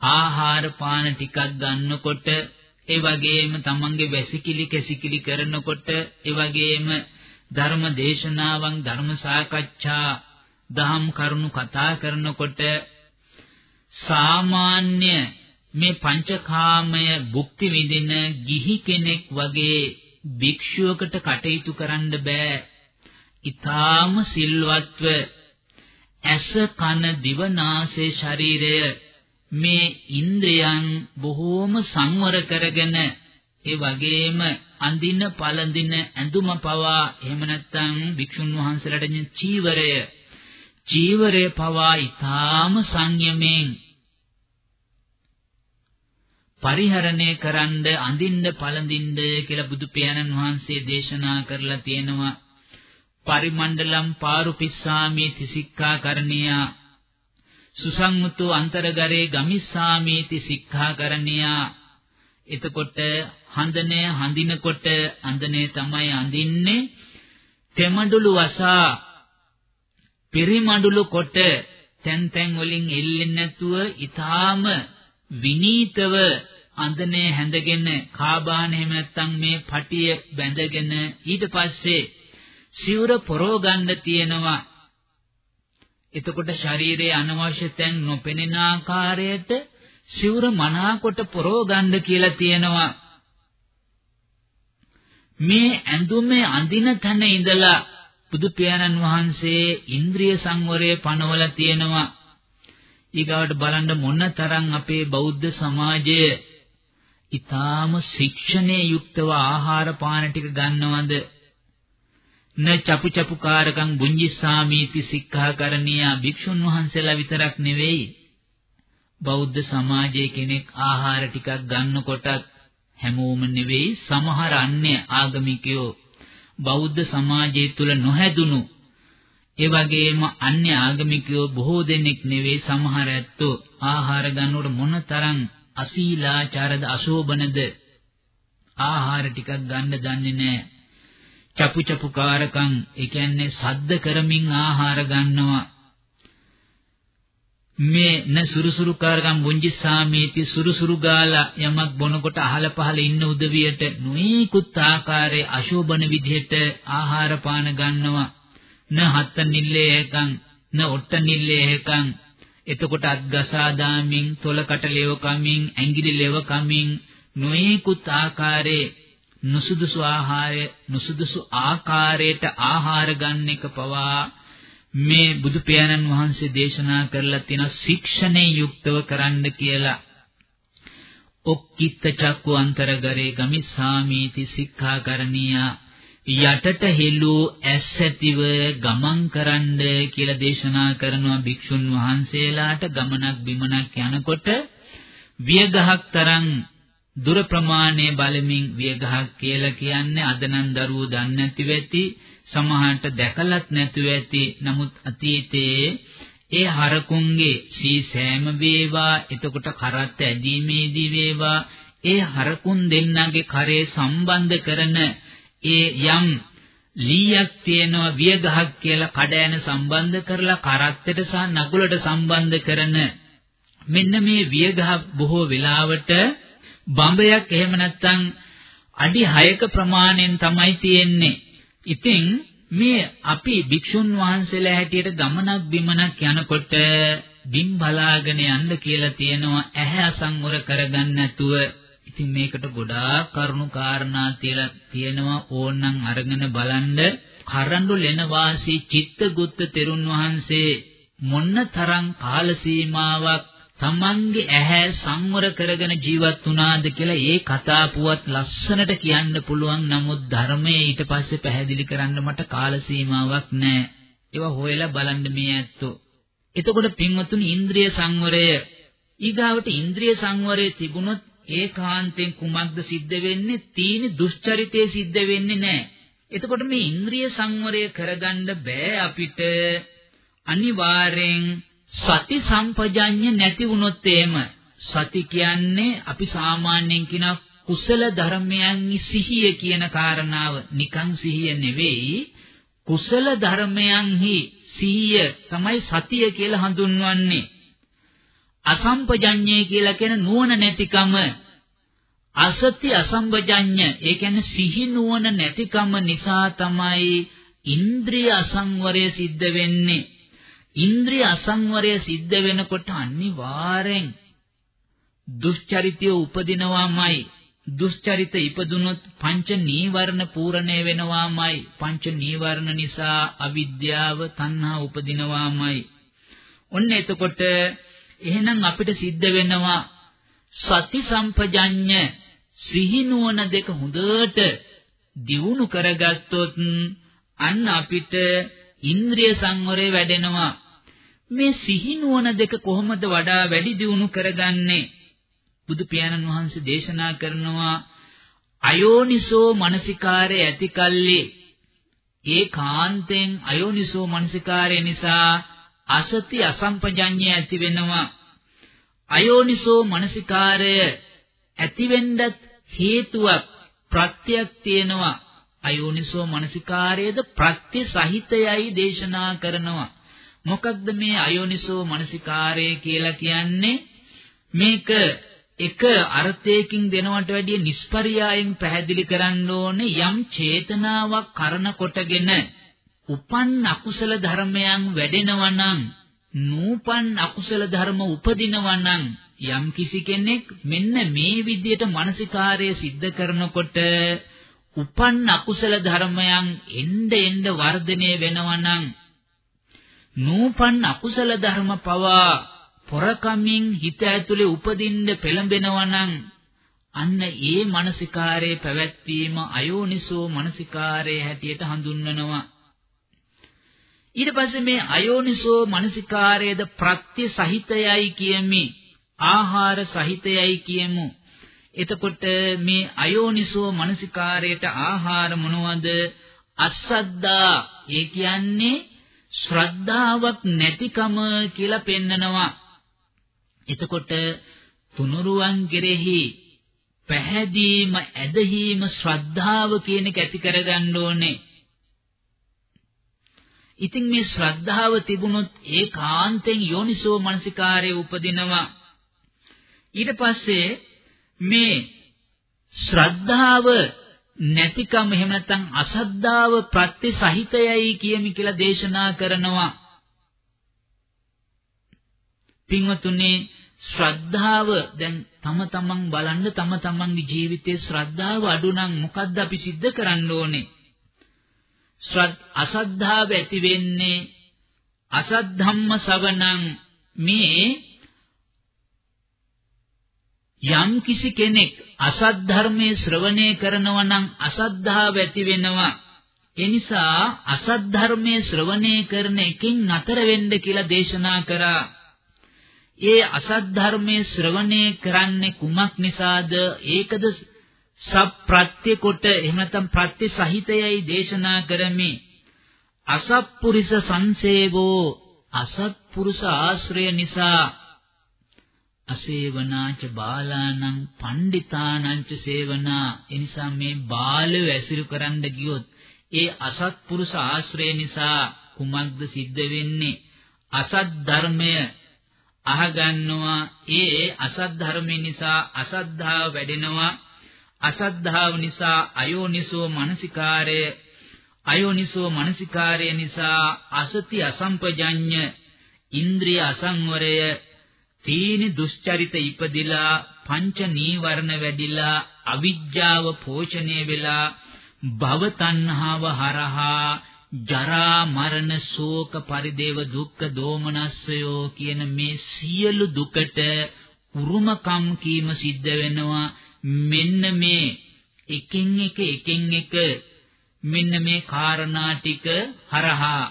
ආහාර පාන ටිකක් ගන්නකොට ඒ වගේම තමන්ගේ වැසිකිලි කැසිකිලි කරනකොට ඒ වගේම ධර්ම දේශනාවන් ධර්ම සාකච්ඡා දහම් කරුණු කතා කරනකොට සාමාන්‍ය මේ පංචකාමය භුක්ති විඳින ගිහි කෙනෙක් වගේ භික්ෂුවකට කටයුතු කරන්න බෑ. ඊ타ම සිල්වත්ව ඇස කන දිව නාසය ශරීරය මේ ඉන්ද්‍රයන් බොහෝම සංවර කරගෙන ඒ වගේම අඳින පළඳින ඇඳුම පවා එහෙම නැත්නම් භික්ෂුන් වහන්සේලාට චීවරය චීවරය පවා ඊ타ම සංයමයෙන් පරිහරණය කරන්න අඳින්න පළඳින්න කියලා බුදු පියාණන් වහන්සේ දේශනා කරලා තියෙනවා. පරිමණ්ඩලම් පාරුපිස්සාමි තිසික්ඛා කරණියා සුසංමුතු අන්තරගරේ ගමිස්සාමීති සික්ඛාකරණියා එතකොට හඳනේ හඳිනකොට අඳනේ තමයි අඳින්නේ. තෙමඩුළු වසා පෙරිමඩුළු කොට තැන් තැන් වලින් එල්ලෙන්නේ නැතුව ඊටාම විනීතව අඳනේ හැඳගෙන කාබාන එහෙම නැත්නම් මේ පටිය බැඳගෙන ඊට පස්සේ සිවුර පොරව ගන්න තියෙනවා. එතකොට ශරීරයේ අනවශ්‍ය තැන් නොපෙනෙන ආකාරයට සිවුර මනාකොට පොරව ගන්න කියලා තියෙනවා. මේ ඇඳුමේ අඳින තැන ඉඳලා බුදු පියාණන් වහන්සේ ඉන්ද්‍රිය සංවරය පනවලා තියෙනවා. ඊගාවට බලන්න මොනතරම් අපේ බෞද්ධ සමාජය ඊටාම ශික්ෂණයේ යුක්තව ආහාර පාන ටික ගන්නවද න චපු චපු කාරකං බුඤ්ජිස්සාමීති සික්ඛාකරණීය භික්ෂුන් වහන්සේලා විතරක් නෙවෙයි. බෞද්ධ සමාජයේ කෙනෙක් ආහාර ටිකක් ගන්නකොටත් හැමෝම නෙවෙයි සමහර අන්‍ය ආගමිකයෝ බෞද්ධ සමාජය තුල නොහැදුණු ඒ වගේම අන්‍ය ආගමිකයෝ බොහෝ දෙනෙක් නෙවෙයි සමහර ඇත්තෝ ආහාර ගන්නකොට මොනතරම් අසීලාචාරද අශෝභනද ආහාර ටිකක් ගන්න දන්නේ නැහැ. චපු චපු කාරකම් ඒ කියන්නේ සද්ද කරමින් ආහාර ගන්නවා. මේ න සුරුසුරු කාරකම් බුංජිසාමීති සුරුසුරු ගාලා යමක් බොනකොට අහල පහල ඉන්න උදවියට නොයෙකුත් ආකාරයේ අශෝභන විදිහට ආහාර පාන ගන්නවා. න හත්ත නිල්ලේ එකං න ඔට්ට නිල්ලේ එකං එතකොට අත් ගසා දාමින් තොලකට ලෙව කමින් ඇඟිලි ලෙව කමින් නොයෙකුත් ආකාරයේ නුසුදුසු ආහාරය නුසුදුසු ආකාරයට ආහාර ගන්න එක පවා මේ බුදු පියාණන් වහන්සේ දේශනා කරලා තියෙන ශික්ෂණේ යුක්තව කරන්න කියලා. ඔක්කිට චක්කු අන්තරගරේ ගමිස්සාමීති සික්ඛාකරණීය. යටට හෙළූ ඇස් ඇතිව ගමන් කරන්න කියලා දේශනා කරනවා භික්ෂුන් වහන්සේලාට ගමනක් බිමනක් යනකොට වියගහක් තරම් දුර ප්‍රමාණය බලමින් වියගහක් කියලා කියන්නේ අද නම් දරුවෝ දන්නේ නැතිව ඇති සමහරට දැකලත් නැතුව ඇති නමුත් අතීතයේ ඒ හරකුන්ගේ සී සෑම වේවා එතකොට කරත් ඇදීමේදී වේවා ඒ හරකුන් දෙන්නගේ කරේ සම්බන්ධ කරන ඒ යම් ලීයක් තියෙනවා වියගහක් කියලා කඩෑන සම්බන්ධ කරලා කරත්තට සහ නගුලට සම්බන්ධ කරන මෙන්න මේ වියගහ බොහෝ වෙලාවට බඹයක් එහෙම නැත්නම් අඩි 6ක ප්‍රමාණයෙන් තමයි තියෙන්නේ. ඉතින් මේ අපි භික්ෂුන් වහන්සේලා හැටියට ගමනක් බිමනක් යනකොට බිම් බලාගෙන යන්න කියලා තියෙනවා ඇහැ අසංවර කරගන්න නැතුව. ඉතින් මේකට ගොඩාක් කරුණු කාරණා තියලා තියෙනවා ඕනනම් අරගෙන බලන්න කරඬු ලෙන වාසී චිත්තගුත්ත තෙරුන් වහන්සේ මොන්න තරම් කාල සීමාවක් තමන්ගේ ඇහැ සංවර කරගෙන ජීවත් වුණාද කියලා ඒ කතා පුවත් ලස්සනට කියන්න පුළුවන් නමුත් ධර්මයේ ඊට පස්සේ පැහැදිලි කරන්න මට කාල සීමාවක් නැහැ. ඒවා හොයලා බලන්න මේ ඇත්තෝ. එතකොට පින්වතුනි ඉන්ද්‍රිය සංවරය ඊගාවට ඉන්ද්‍රිය සංවරය තිබුණොත් ඒකාන්තයෙන් කුමක්ද සිද්ධ වෙන්නේ? තීන දුෂ්චරිතේ සිද්ධ වෙන්නේ නැහැ. එතකොට මේ ඉන්ද්‍රිය සංවරය කරගන්න බෑ අපිට අනිවාර්යෙන් සති සම්පජඤ්ඤ නැති වුණොත් එහෙම සති කියන්නේ අපි සාමාන්‍යයෙන් කියන කුසල ධර්මයන්හි සිහිය කියන කාරණාව නිකං සිහිය නෙවෙයි. කුසල ධර්මයන්හි සිහිය තමයි සතිය කියලා හඳුන්වන්නේ. අසම්පජඤ්ඤය කියලා කියන නුවණ නැතිකම අසති අසම්පජඤ්ඤ ඒ කියන්නේ සිහි නුවණ නැතිකම නිසා තමයි ඉන්ද්‍රිය අසංවරය සිද්ධ වෙන්නේ. ඉන්ද්‍රිය අසංවරය සිද්ධ වෙනකොට අනිවාර්යෙන් දුෂ්චරිතය උපදිනවාමයි. දුෂ්චරිත ඉපදුනොත් පංච නීවරණ පූර්ණේ වෙනවාමයි. පංච නීවරණ නිසා අවිද්‍යාව තණ්හා උපදිනවාමයි. ඔන්න එතකොට එහෙනම් අපිට සිද්ධ වෙනවා සති සම්පජඤ්ඤ සිහිනුවන දෙක හොඳට දියුණු කරගත්තොත් අන්න අපිට ඉන්ද්‍රිය සංවරය වැඩෙනවා. මේ සිහිනුවන දෙක කොහොමද වඩා වැඩි දියුණු කරගන්නේ? බුදු පියාණන් වහන්සේ දේශනා කරනවා අයෝනිසෝ මනසිකාරය ඇති කල්ලි ඒ කාන්තෙන් අයෝනිසෝ මනසිකාරය නිසා අසති අසම්පජඤ්ඤය ඇති වෙනවා. අයෝනිසෝ මනසිකාරය ඇතිවෙන්නත් හේතුවක් ප්‍රත්‍යක් තියෙනවා. අයෝනිසෝ මනසිකාරයේද ප්‍රත්‍ය සහිතයයි දේශනා කරනවා. මොකක්ද මේ අයෝනිසෝ මනසිකාරය කියලා කියන්නේ මේක එක අර්ථයකින් දෙනවට වැඩිය නිස්පරියායෙන් පැහැදිලි කරන්න ඕනේ යම් චේතනාවක් කරන කොටගෙන උපන් අකුසල ධර්මයන් වැඩෙනවා නම් නූපන් අකුසල ධර්ම උපදිනවා නම් යම් කිසි කෙනෙක් මෙන්න මේ විදිහට මානසිකාර්යය સિદ્ધ කරනකොට උපන් අකුසල ධර්මයන් එන්න එන්න වර්ධනය වෙනවා නම් නූපන් අකුසල ධර්ම පවා පොරකමින් හිත ඇතුලේ උපදින්න පෙළඹෙනවා නම් අන්න ඒ මානසිකාරයේ පැවැත්වීම අයෝනිසෝ මානසිකාරයේ හැටියට හඳුන්වනවා. ඊට පස්සේ මේ අයෝනිසෝ මානසිකාරයේද ප්‍රත්‍ය සහිතයයි කියමි. ආහාර සහිතයයි කියමු. එතකොට මේ අයෝනිසෝ මානසිකාරයට ආහාර මොනවද? අසද්දා ඒ කියන්නේ ශ්‍රද්ධාවක් නැතිකම කියලා පෙන්නනවා එතකොට තුනුරුවන් කෙරෙහි පැහැදීම ඇදහිීම ශ්‍රද්ධාව කියන එක ඇති කරගන්න ඕනේ ඉතින් මේ ශ්‍රද්ධාව තිබුණොත් ඒකාන්තයෙන් යෝනිසෝ මනසිකාරයේ උපදිනවා. ඊට පස්සේ මේ ශ්‍රද්ධාව නැතිකම එහෙම නැත්නම් අසද්ධාව ප්‍රත්‍ය සහිතයයි කියමි කියලා දේශනා කරනවා. පින්වතුනි ශ්‍රද්ධාව දැන් තම තමන් බලන්න තම තමන්ගේ ජීවිතයේ ශ්‍රද්ධාව අඩු නම් මොකද්ද අපි සිද්ධ කරන්න ඕනේ? අසද්ධාව ඇති වෙන්නේ අසද්ධම්ම සවණං මේ යම් කිසි කෙනෙක් අසත් ධර්මයේ ශ්‍රවණය කරනවා නම් අසද්ධාව ඇති වෙනවා. ඒ නිසා අසත් ධර්මයේ ශ්‍රවණය කරන එකෙන් නතර වෙන්න කියලා දේශනා කරා. ඒ අසත් ධර්මයේ ශ්‍රවණය කරන්නේ කුමක් නිසාද? ඒකද සප්‍රත්‍ය කොට එහෙම නැත්නම් ප්‍රත්‍ය සහිතයයි දේශනා කරමි. අසප්පුරිස සංසේවෝ අසත්පුරුෂ ආශ්‍රය නිසා අසේවනාච බාලානං පණ්ඩිතානංච සේවනා. එනිසා මේ බාලව ඇසිරු කරන්න ගියොත් ඒ අසත්පුරුෂ ආශ්‍රය නිසා කුමක්ද සිද්ධ වෙන්නේ? අසත් ධර්මය අහගන්නවා. ඒ අසත් ධර්මය නිසා අසද්ධාව වැඩෙනවා. අසද්ධාව නිසා අයෝනිසෝ මනසිකාරය අයෝනිසෝ මනසිකාරය නිසා අසති අසම්පජඤ්ඤ ඉන්ද්‍රිය අසංවරය තීනි දුෂ්චරිත ඉපදිලා පංච නීවරණ වැඩිලා අවිජ්ජාව පෝෂණය වෙලා භව තණ්හාව හරහා ජරා මරණ ශෝක පරිදේව දුක්ඛ දෝමනස්සයෝ කියන මේ සියලු දුකට උරුමකම් කීම සිද්ධ වෙනවා. මෙන්න මේ එකින් එක එකින් එක මෙන්න මේ කාරණා ටික හරහා.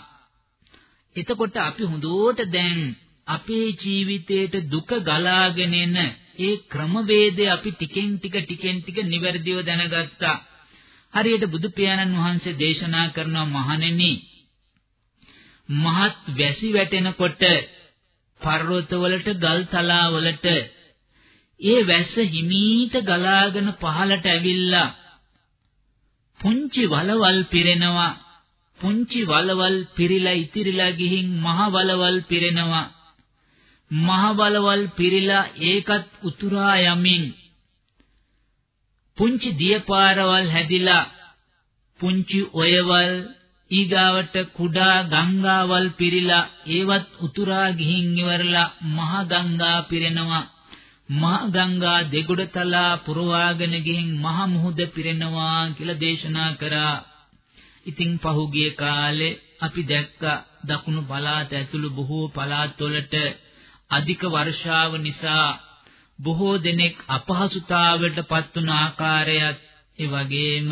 එතකොට අපි හොඳට දැන් අපේ ජීවිතේට දුක ගලාගෙන එන ඒ ක්‍රමවේදය අපි ටිකෙන් ටික ටිකෙන් ටික නිවැරදිව දැනගත්තා. හරියට බුදු පියාණන් වහන්සේ දේශනා කරනවා මහණෙනි මහත් වැසි වැටෙනකොට පර්වතවලට ගල් තලාවලට ඒ වැස්ස හිමීට ගලාගෙන පහළට ඇවිල්ලා පුංචි වලවල් පිරෙනවා පුංචි වලවල් පිරීලා ඉතිරිලා ගිහින් මහ වලවල් පිරෙනවා මහ වලවල් පිරීලා ඒකත් උතුරා යමින් පුංචි දියපාරවල් හැදිලා පුංචි ඔයවල් ඊගාවට කුඩා ගංගාවල් පිරීලා ඒවත් උතුරා ගිහින් ඉවරලා මහ ගංගා පිරෙනවා මහ ගංගා දෙගොඩ තලා පුරවාගෙන ගිහින් මහ මුහුද පිරෙනවා කියලා දේශනා කරා. ඉතින් පහුගිය කාලේ අපි දැක්ක දකුණු පළාත ඇතුළු බොහෝ පළාත්වලට අධික වර්ෂාව නිසා බොහෝ දෙනෙක් අපහසුතාවයට පත්වන ආකාරයත් ඒ වගේම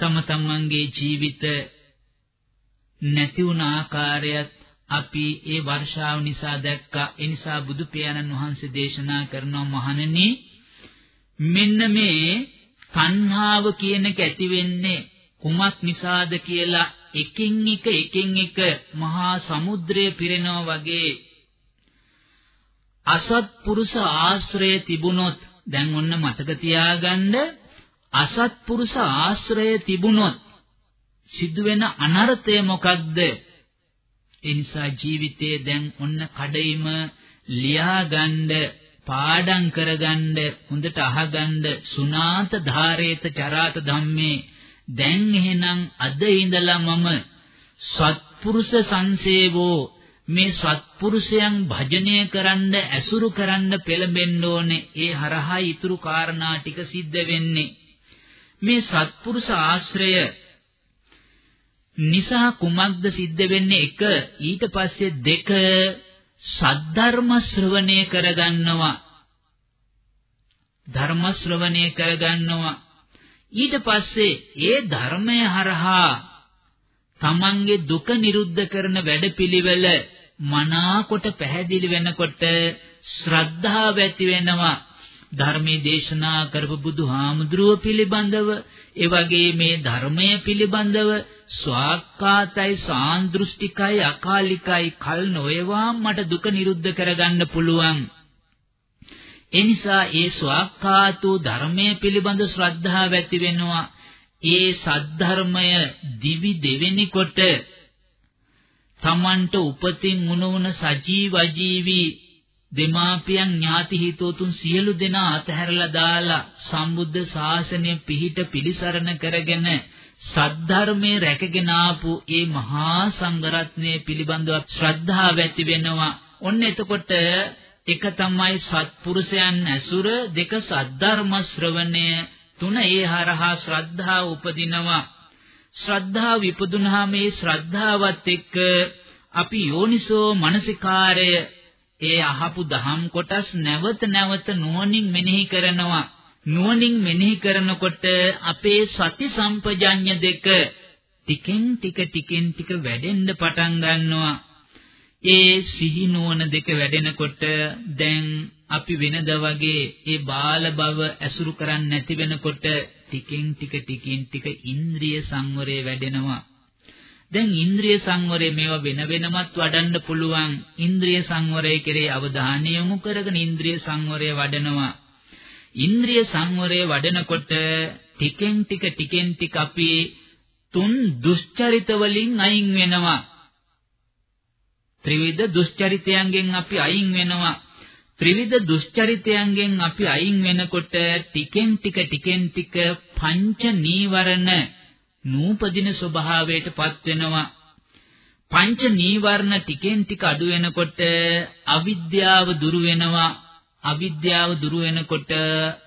තම තමන්ගේ ජීවිත නැති වුණ ආකාරයත් අපි ඒ වර්ෂාව නිසා දැක්කා. ඒ නිසා බුදු පියාණන් වහන්සේ දේශනා කරනවා මහණෙනි මෙන්න මේ තණ්හාව කියන එක ඇති වෙන්නේ කුමක් නිසාද කියලා එකින් එක එකින් එක මහා සමුද්‍රය පිරෙනවා වගේ අසත්පුරුෂ ආශ්‍රය තිබුණොත් දැන් ඔන්න මතක තියාගන්න අසත්පුරුෂ ආශ්‍රය තිබුණොත් සිදුවෙන අනර්ථය මොකක්ද? ඒ නිසා ජීවිතයේ දැන් ඔන්න කඩයිම ලියාගන්න පාඩම් කරගන්න හොඳට අහගන්න සුනාත ධාරේත චරාත ධම්මේ. දැන් එහෙනම් අද ඉඳලා මම සත්පුරුෂ සංසේවෝ මේ සත්පුරුෂයන් භජනය කරන්න ඇසුරු කරන්න පෙළඹෙන්න ඕනේ. ඒ හරහා ඊතුරු කාරණා ටික සිද්ධ වෙන්නේ. මේ සත්පුරුෂ ආශ්‍රය නිසා කුමක්ද සිද්ධ වෙන්නේ? එක ඊට පස්සේ දෙක සද්ධර්ම ශ්‍රවණය කරගන්නවා. ධර්ම ශ්‍රවණය කරගන්නවා. ඊට පස්සේ ඒ ධර්මය හරහා තමන්ගේ දුක නිරුද්ධ කරන වැඩපිළිවෙල මනාකොට පැහැදිලි වෙනකොට ශ්‍රද්ධාව ඇති වෙනවා. ධර්මයේ දේශනා කරපු බුදුහාමුදුරුව පිළිබඳව ඒ වගේ මේ ධර්මය පිළිබඳව ස්වාක්කාතයි සාන්දෘෂ්ටිකයි අකාලිකයි කල් නොවේවා මට දුක නිරුද්ධ කරගන්න පුළුවන්. එනිසා ඒ ස්වාක්කාතු ධර්මයේ පිළිබඳ ශ්‍රද්ධාව ඇති වෙනවා. ඒ සද්ධර්මය දිවි දෙවෙනි කොට තමන්ට උපතින් මුණවන සජීව අජීවී දෙමාපියන් ඥාති හිතෝතුන් සියලු දෙනා අතහැරලා දාලා සම්බුද්ධ ශාසනය පිහිට පිළිසරණ කරගෙන සද්ධර්මයේ රැකගෙන ආපු ඒ මහා සංඝරත්නය පිළිබඳව ශ්‍රද්ධාව ඇති වෙනවා. ඔන්න එතකොට එක තමයි සත්පුරුෂයන් ඇසුර දෙක සද්ධර්ම ශ්‍රවණය තුන ඒ හරහා ශ්‍රද්ධාව උපදිනවා. ශ්‍රද්ධාව විපදුනහම මේ ශ්‍රද්ධාවත් එක්ක අපි යෝනිසෝ මනසිකාරය ඒ අහපු දහම් කොටස් නැවත නැවත නුවණින් මෙනෙහි කරනවා. නුවණින් මෙනෙහි කරනකොට අපේ සති සම්පජඤ්ඤ දෙක ටිකෙන් ටික ටිකෙන් ටික වැඩෙන්න පටන් ගන්නවා. ඒ සිහි නුවණ දෙක වැඩෙනකොට දැන් අපි වෙනද වගේ ඒ බාල බව ඇසුරු කරන්නේ නැති වෙනකොට ටිකෙන් ටික ටිකින් ටික ඉන්ද්‍රිය සංවරය වැඩෙනවා දැන් ඉන්ද්‍රිය සංවරය මේවා වෙන වෙනමත් වඩන්න පුළුවන්. ඉන්ද්‍රිය සංවරය කෙරේ අවධානය යොමු කරගෙන ඉන්ද්‍රිය සංවරය වඩනවා. ඉන්ද්‍රිය සංවරය වඩනකොට ටිකෙන් ටික ටිකෙන් ටික අපි තුන් දුෂ්චරිත වලින් අයින් වෙනවා. ත්‍රිවිධ දුෂ්චරිතයන්ගෙන් අපි අයින් වෙනවා. ත්‍රිවිධ දුෂ්චරිතයන්ගෙන් අපි අයින් වෙනකොට ටිකෙන් ටික ටිකෙන් ටික පංච නීවරණ නූපදින ස්වභාවයටපත් වෙනවා. පංච නීවරණ ටිකෙන් ටික අඩු වෙනකොට අවිද්‍යාව දුරු වෙනවා. අවිද්‍යාව දුරු වෙනකොට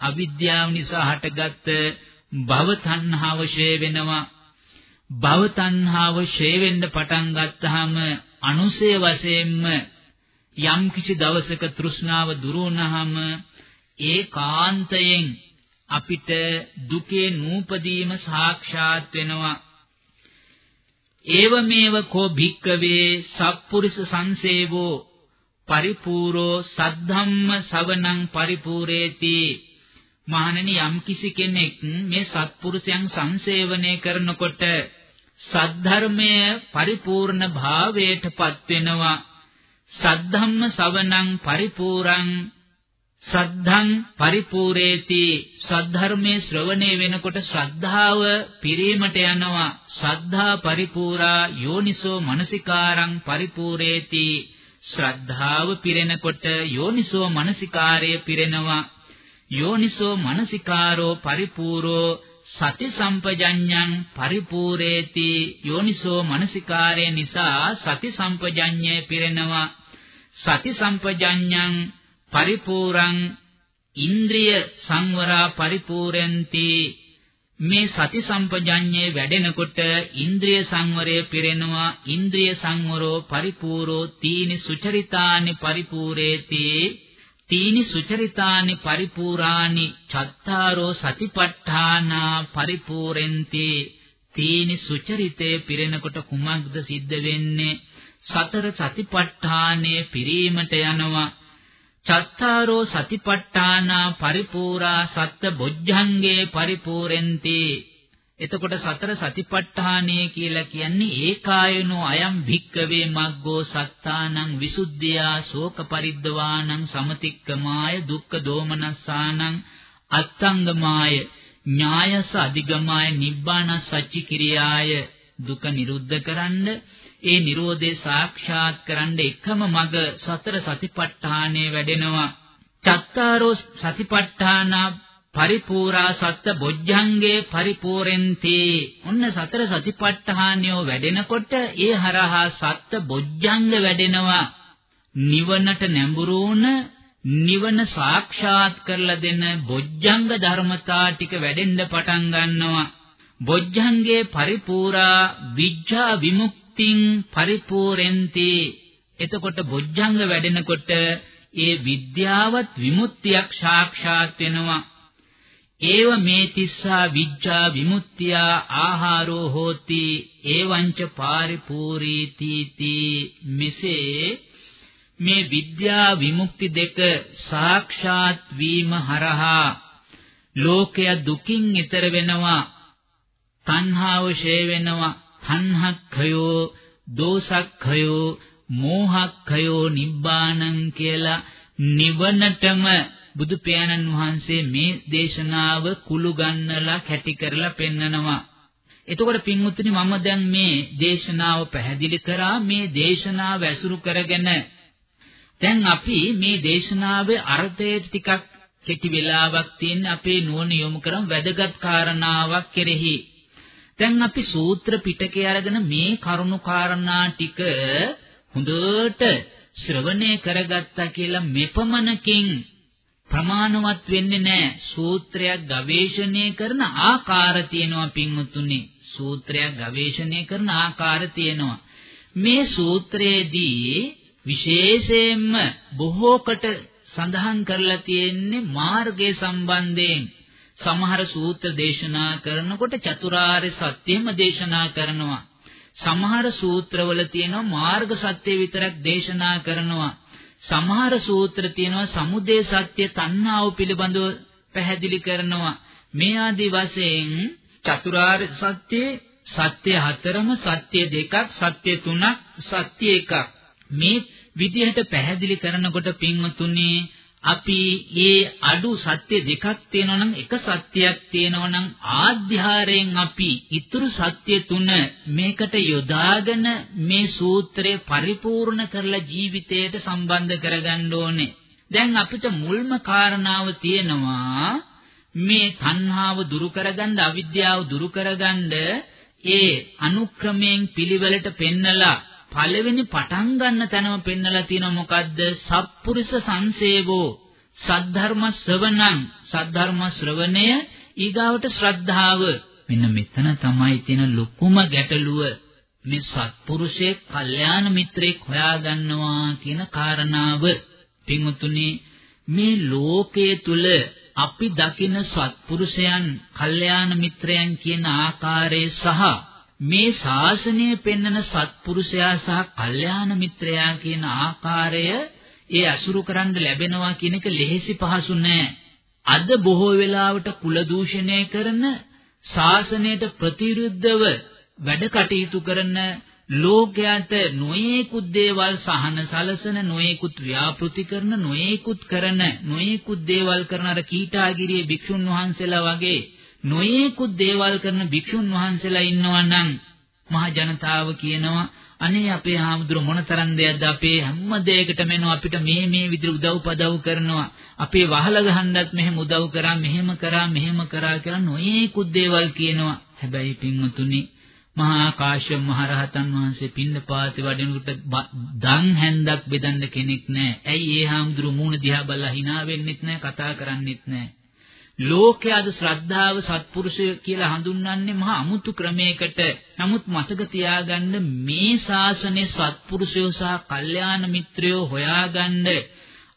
අවිද්‍යාව නිසා හටගත් භව තණ්හාව ෂේ වෙනවා. භව තණ්හාව ෂේ වෙන්න පටන් ගත්තාම අනුසය වශයෙන්ම යම් කිසි දවසක තෘෂ්ණාව දුරු වුණාම ඒකාන්තයෙන් අපිට දුකේ නූපදීම සාක්ෂාත් වෙනවා. ඒවමේව කෝ භික්කවේ සප්පුරිස සංසේවෝ පරිපූරෝ සද්ධම්ම සවනං පරිපූරේති මහණෙනි යම් කිසි කෙනෙක් මේ සත්පුරුෂයන් සංසේවනය කරනකොට සද්ධර්මයේ පරිපූර්ණ භාවයටපත් වෙනවා. සද්ධම්ම සවනං පරිපූර්ණං සද්ධං පරිපූර්ණේති සද්ධර්මයේ ශ්‍රවණය වෙනකොට ශ්‍රද්ධාව පිරීමට යනවා. ශ්‍රද්ධා පරිපූර්ණා යෝනිසෝ මනසිකාරං පරිපූර්ණේති ශ්‍රද්ධාව පිරෙනකොට යෝනිසෝ මනසිකාරය පිරෙනවා. යෝනිසෝ මනසිකාරෝ පරිපූර්ණෝ සති සම්පජඤ්ඤං පරිපූර්ණේති යෝනිසෝ මනසිකාරය නිසා සති සම්පජඤ්ඤය පිරෙනවා. සති සම්පජඤ්ඤං පරිපූර්ණං ඉන්ද්‍රිය සංවරා පරිපූර්ණන්ති. මේ සති සම්පජඤ්ඤේ වැඩෙනකොට ඉන්ද්‍රිය සංවරය පිරෙනවා. ඉන්ද්‍රිය සංවරෝ පරිපූර්ණෝ තීනි සුචරිතානි පරිපූර්ණේති. තීනි සුචරිතානි පරිපූර්ණානි චත්තාරෝ සතිපට්ඨානා පරිපූර්ණන්ති. තීනි සුචරිතේ පිරෙනකොට කුමක්ද සිද්ධ වෙන්නේ? සතර සතිපට්ඨානයේ පිරීමට යනවා. චත්තාරෝ සතිපට්ඨානා පරිපූරා සත්ත බොජ්ජංගේ පරිපූර්ෙන්ති එතකොට සතර සතිපට්ඨානය කියලා කියන්නේ ඒකායනෝ අයම් භික්කවේ මග්ගෝ සත්තානං විසුද්ධියා ශෝක පරිද්දවානං සමතික්කමාය දුක්ඛ දෝමනස්සානං අත්තංගමාය ඥායස අධිගමාය නිබ්බාන සච්චි කිරියාය දුක නිරුද්ධ කරන්න ඒ Nirodhe සාක්ෂාත් කරන්න එකම මඟ සතර සතිපට්ඨානය වැඩෙනවා. චත්තාරෝ සතිපට්ඨානා පරිපූරා සත්ත බොජ්ජංගේ පරිපූර්ෙන්ති ඔන්න සතර සතිපට්ඨානියෝ වැඩෙනකොට ඒ හරහා සත්ත බොජ්ජංග වැඩෙනවා. නිවනට නැඹුරු නිවන සාක්ෂාත් කරලා දෙන බොජ්ජංග ධර්මතා ටික වැඩෙන්න පටන් ගන්නවා. බොජ්ජංගේ පරිපූරා විඥා විමුක්තිං පරිපූර්ෙන්ති එතකොට බොජ්ජංග වැඩෙනකොට ඒ විද්‍යාවත් විමුක්තියක් සාක්ෂාත් වෙනවා. ඒව මේ තිස්සා විඥා විමුක්තිය ආහාරෝ හෝති. ඒවංච පාරිපූරීති මෙසේ මේ විද්‍යා විමුක්ති දෙක සාක්ෂාත් වීම හරහා ලෝකය දුකින් ඈතර වෙනවා. තණ්හාව ෂේ වෙනවා. තණ්හක්ඛයෝ දෝසක්ඛයෝ මෝහක්ඛයෝ නිබ්බාණං කියලා නිවනටම බුදු පියාණන් වහන්සේ මේ දේශනාව කුළු ගන්නලා කැටි කරලා පෙන්නනවා. එතකොට පින්වුතුනි මම දැන් මේ දේශනාව පැහැදිලි කරා මේ දේශනාව ඇසුරු කරගෙන දැන් අපි මේ දේශනාවේ අර්ථය ටිකක් කෙටි වෙලාවක් තියෙන අපේ නුවණ යොමු කරන් වැදගත් කාරණාවක් කෙරෙහි දැන් අපි සූත්‍ර පිටකය අරගෙන මේ කරුණු කාරණා ටික හොඳට ශ්‍රවණය කරගත්තා කියලා මෙපමණකින් ප්‍රමාණවත් වෙන්නේ නැහැ. සූත්‍රයක් ගවේෂණය කරන ආකාර තියෙනවා පින්වතුනි. සූත්‍රයක් ගවේෂණය කරන ආකාර තියෙනවා. මේ සූත්‍රයේදී විශේෂයෙන්ම බොහෝකට සඳහන් කරලා තියෙන්නේ මාර්ගය සම්බන්ධයෙන්. සමහර සූත්‍ර දේශනා කරනකොට චතුරාර්ය සත්‍යෙම දේශනා කරනවා. සමහර සූත්‍රවල තියෙනවා මාර්ග සත්‍ය විතරක් දේශනා කරනවා. සමහර සූත්‍ර තියෙනවා සමුදය සත්‍ය තණ්හාව පිළිබඳව පැහැදිලි කරනවා. මේ ආදි වශයෙන් චතුරාර්ය සත්‍ය සත්‍ය හතරම සත්‍ය දෙකක් සත්‍ය තුනක් සත්‍ය එකක් මේ විදිහට පැහැදිලි කරනකොට පින්වතුනි අපි ඒ අඩු සත්‍ය දෙකක් තියෙනවා නම් එක සත්‍යයක් තියෙනවා නම් ආධ්‍යාරයෙන් අපි ඊතුරු සත්‍ය තුන මේකට යොදාගෙන මේ සූත්‍රය පරිපූර්ණ කරලා ජීවිතයට සම්බන්ධ කරගන්න ඕනේ. දැන් අපිට මුල්ම කාරණාව තියෙනවා මේ තණ්හාව දුරු කරගන්න අවිද්‍යාව දුරු කරගන්න ඒ අනුක්‍රමයෙන් පිළිවෙලට පෙන්නලා පළවෙනි පටන් ගන්න තැනම පෙන්නලා තියෙනවා මොකද්ද? සත්පුරුෂ සංසේවෝ. සද්ධර්ම ශ්‍රවණං. සද්ධර්ම ශ්‍රවණය ඊගාවට ශ්‍රද්ධාව. මෙන්න මෙතන තමයි තියෙන ලොකුම ගැටලුව. මේ සත්පුරුෂයේ කල්යාණ මිත්‍රයෙක් හොයාගන්නවා කියන කාරණාව. පින්වතුනි මේ ලෝකයේ තුල අපි දකින සත්පුරුෂයන් කල්යාණ මිත්‍රයන් කියන ආකාරය සහ මේ ශාසනය පෙන්වන සත්පුරුෂයා සහ කල්යාණ මිත්‍රයා කියන ආකාරය ඒ අසුරු කරන්න ලැබෙනවා කියන එක ලෙහෙසි පහසු නෑ. අද බොහෝ වෙලාවට කුල දූෂණය කරන ශාසනයට ප්‍රතිවිරුද්ධව වැඩ කටයුතු කරන ලෝකයට නොයේකුත් දේවල් සහන සලසන නොයේකුත් ව්‍යාපෘති කරන නොයේකුත් කරන නොයේකුත් දේවල් කරන අර කීටාගිරියේ භික්ෂුන් වහන්සේලා වගේ නොයේකුත් දේවල් කරන භික්ෂුන් වහන්සේලා ඉන්නවා නම් මහ ජනතාව කියනවා අනේ අපේ හාමුදුර මොනතරම් දෙයක්ද අපේ හැම දෙයකටම එනවා අපිට මේ මේ විදිහට උදව් පදව් කරනවා අපේ වහල ගහන්නත් මෙහෙම උදව් කරා මෙහෙම කරා මෙහෙම කරා කියලා නොයේකුත් දේවල් කියනවා හැබැයි පින්වතුනි මහා කාශ්‍යප මහ රහතන් වහන්සේ පින්නපාතේ වඩිනකොට දන් හැන්දක් බෙදන්න කෙනෙක් නැහැ. ඇයි ඒ හාමුදුරු මූණ දිහා බලලා hina වෙන්නෙත් නැහැ, කතා කරන්නෙත් නැහැ. ලෝකයාද ශ්‍රද්ධාව සත්පුරුෂය කියලා හඳුන්වන්නේ මහා අමුතු ක්‍රමයකට. නමුත් මතක තියාගන්න මේ ශාසනයේ සත්පුරුෂයෝ සහ කල්යාණ මිත්‍රයෝ හොයාගන්න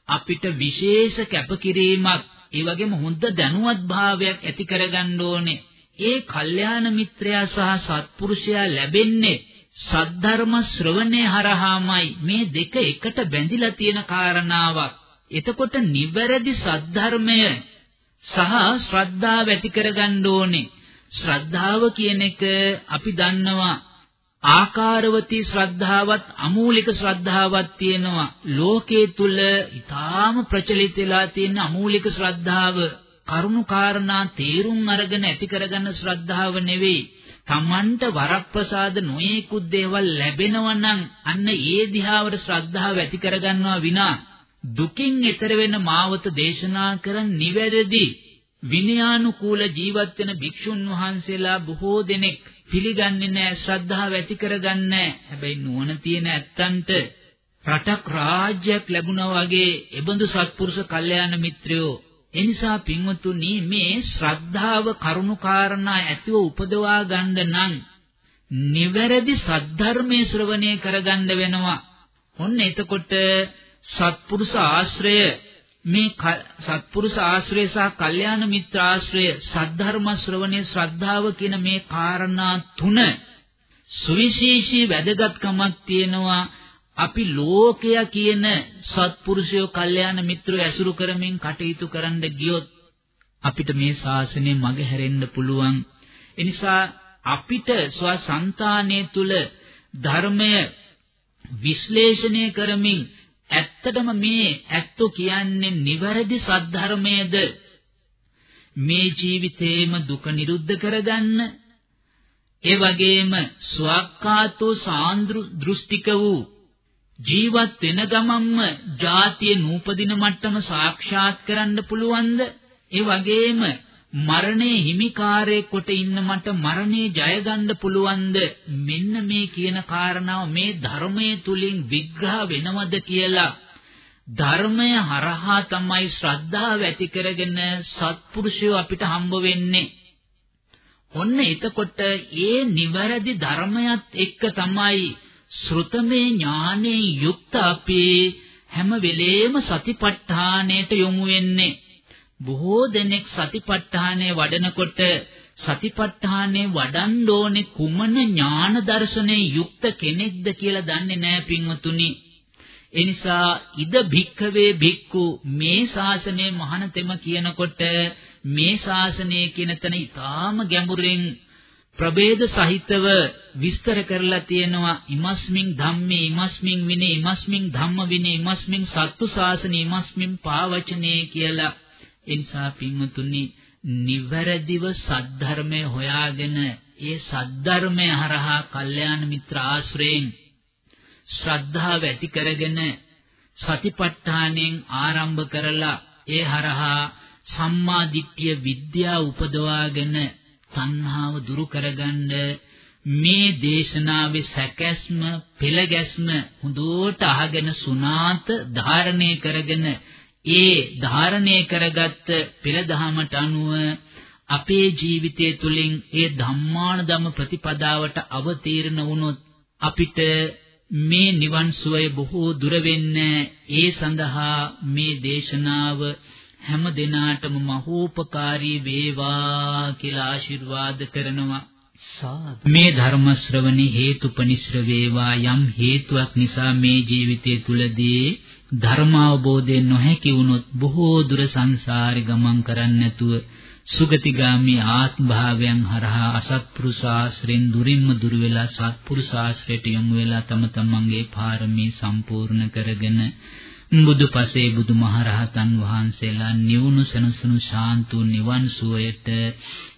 අපිට විශේෂ කැපකිරීමක් ඒ වගේම හොඳ දැනුවත් භාවයක් ඇති කරගන්න ඕනේ. ඒ කල්යාණ මිත්‍රයා සහ සත්පුරුෂයා ලැබෙන්නේ සද්ධර්ම ශ්‍රවණය හරහාමයි මේ දෙක එකට බැඳිලා තියෙන කාරණාවක්. එතකොට නිවැරදි සද්ධර්මය සහ ශ්‍රද්ධාව ඇති කරගන්න ඕනේ. ශ්‍රද්ධාව කියන එක අපි දන්නවා ආකාරවතී ශ්‍රද්ධාවත් අමූලික ශ්‍රද්ධාවක් තියෙනවා. ලෝකයේ තුල ඊටාම ප්‍රචලිත වෙලා තියෙන අමූලික ශ්‍රද්ධාව කරුණු කාරණා තේරුම් අරගෙන ඇති කරගන්න ශ්‍රද්ධාව නෙවෙයි. Tamanට වරප්‍රසාද නොයේකුත් දේවල් ලැබෙනවා නම් අන්න ඒ දිහාවට ශ්‍රද්ධාව ඇති කරගන්නවා විනා දුකින් එතර වෙන මාවත දේශනා කරන් නිවැරදි විනයානුකූල ජීවත් වෙන භික්ෂුන් වහන්සේලා බොහෝ දෙනෙක් පිළිගන්නේ නැහැ ශ්‍රද්ධාව ඇති කරගන්නේ හැබැයි නුවණ තියෙන ඇත්තන්ට රටක් රාජ්‍යයක් ලැබුණා වගේ එබඳු සත්පුරුෂ කල්යාණ මිත්‍රයෝ එනිසා පින්වතුනි මේ ශ්‍රද්ධාව කරුණාකාරණා ඇතිව උපදවා ගන්න නම් නිවැරදි සද්ධර්මයේ ශ්‍රවණය කරගන්න වෙනවා. ඔන්න එතකොට සත්පුරුෂ ආශ්‍රය මේ සත්පුරුෂ ආශ්‍රය සහ කල්යාණ මිත්‍ර ආශ්‍රය සද්ධර්ම ශ්‍රවණේ ශ්‍රද්ධාව කියන මේ කාරණා තුන සුවිශේෂී වැදගත්කමක් තියෙනවා අපි ලෝකයා කියන සත්පුරුෂයෝ කල්යාණ මිත්‍රයෝ ඇසුරු කරමින් කටයුතු කරන්න ගියොත් අපිට මේ ශාසනය මග හැරෙන්න පුළුවන්. එනිසා අපිට ස්වසංතානයේ තුල ධර්මය විශ්ලේෂණය කරමින් ඇත්තටම මේ ඇත්තෝ කියන්නේ නිවැරදි සද්ධර්මයේද මේ ජීවිතේම දුක නිරුද්ධ කරගන්න ඒ වගේම ස්වක්කාතෝ සාන්දෘ දෘෂ්ටික වූ ජීවත් වෙන ගමන්ම ජාතිය නූපදින මට්ටම සාක්ෂාත් කරන්න පුළුවන්ද? ඒ වගේම මරණේ හිමිකාරයෙක් කොට ඉන්න මට මරණේ ජය ගන්න පුළුවන්ද? මෙන්න මේ කියන කාරණාව මේ ධර්මයේ තුලින් විග්‍රහ වෙනවද කියලා ධර්මය හරහා තමයි ශ්‍රද්ධාව ඇති කරගෙන සත්පුරුෂයෝ අපිට හම්බ වෙන්නේ. ඔන්න එතකොට ඒ නිවැරදි ධර්මයත් එක්ක තමයි ශ්‍රුතමේ ඥානෙන් යුක්ත අපේ හැම වෙලේම සතිපට්ඨානයට යොමු වෙන්නේ බොහෝ දෙනෙක් සතිපට්ඨානය වඩනකොට සතිපට්ඨානේ වඩන්න ඕනේ කුමන ඥාන දර්ශනේ යුක්ත කෙනෙක්ද කියලා දන්නේ නැහැ පින්වතුනි. එනිසා ඉද භික්ඛවේ භික්ඛු මේ ශාසනයේ මහානතෙම කියනකොට මේ ශාසනය කියන තැන ඊටාම ගැඹුරින් ප්‍රභේද සහිතව විස්තර කරලා තියෙනවා ඉමස්මින් ධම්මේ ඉමස්මින් විනේ ඉමස්මින් ධම්ම විනේ ඉමස්මින් සත්තු ශාසනේ ඉමස්මින් පාවචනේ කියලා එනිසා පින්වතුනි නිවැරදිව සද්ධර්මය හොයාගෙන ඒ සද්ධර්මය හරහා කල්යාණ මිත්‍ර ආශ්‍රයෙන් ශ්‍රද්ධාව ඇති කරගෙන සතිපට්ඨානෙන් ආරම්භ කරලා ඒ හරහා සම්මා දිට්ඨිය විද්‍යාව උපදවාගෙන තණ්හාව දුරු කරගන්න මේ දේශනාවේ සැකැස්ම පෙළගැස්ම හොඳට අහගෙන සුණාත ධාරණය කරගෙන ඒ ධාරණය කරගත්ත පෙළදහමට අනුව අපේ ජීවිතය තුළින් ඒ ධම්මානුධම ප්‍රතිපදාවට අවතීර්ණ වුණොත් අපිට මේ නිවන් සුවය බොහෝ දුර වෙන්නේ ඒ සඳහා මේ දේශනාව හැම දිනාටම මහෝපකාරී වේවා කියලා ආශිර්වාද කරනවා. මේ ධර්ම ශ්‍රවණේ හේතුපනිශ්‍ර වේවා. යම් හේතුවක් නිසා මේ ජීවිතය තුලදී ධර්ම අවබෝධය නොහැකි වුණොත් බොහෝ දුර සංසාරේ ගමන් කරන්න නැතුව සුගතිගාමී ආත්ම භාවයන් හරහා අසත්පුරුෂ ආශ්‍රෙන් දුරින්ම දුර වෙලා සත්පුරුෂ ආශ්‍රයට යොමු වෙලා තම තමන්ගේ පාරමී සම්පූර්ණ කරගෙන බුදුපසේ බුදුමහරහතන් වහන්සේලා නිවුණු සනසුණු ශාන්තු නිවන් සුවයට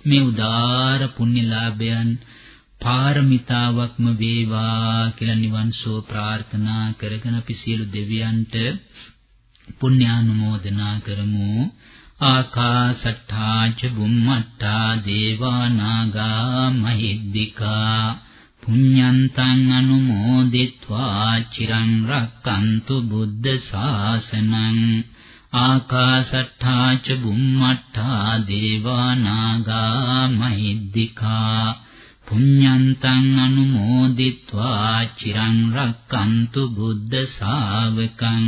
මේ උදාර පුණ්‍යලාභයන් පාරමිතාවක්ම වේවා කියලා නිවන් සුව ප්‍රාර්ථනා කරගෙන අපි සියලු දෙවියන්ට පුණ්‍යානුමෝදනා කරමු. ආකාසට්ඨා ච බුම්මට්ඨා දේවා නාග මහිද්దికා පුඤ්ඤන්තං අනුමෝදිත්වා චිරං රක්칸තු බුද්ධ ශාසනං. ආකාසට්ඨා ච බුම්මට්ඨා දේවා නාග මහිද්దికා පුඤ්ඤන්තං අනුමෝදිत्वा චිරං රක්칸තු බුද්ධ ශාවකං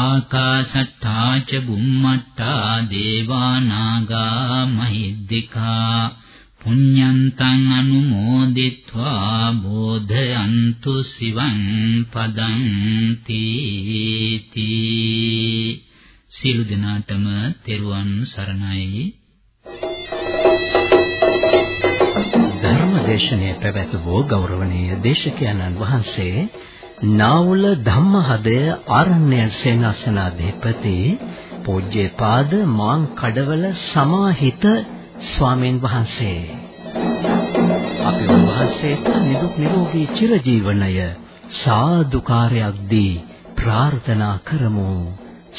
ආකාශට්ටා ච බුම්මට්ටා දේවානාගා මහිද්దికා පුඤ්ඤන්තං අනුමෝදිत्वा බෝධයන්තු සිවං පදං තීති සිළු දිනාටම තෙරුවන් සරණයි. ධර්මදේශනයේ පැවැත් වූ ගෞරවනීය දේශකයන්න් වහන්සේ නාවුල ධම්මහදය ආරණ්‍ය සේනාසනාධිපති පූජ්‍යපාද මාං කඩවල සමාහිත ස්වාමීන් වහන්සේ. අපි වහන්සේට නිදුක් නිරෝගී චිරජීවනය සාදුකාරයක් දී ප්‍රාර්ථනා කරමු.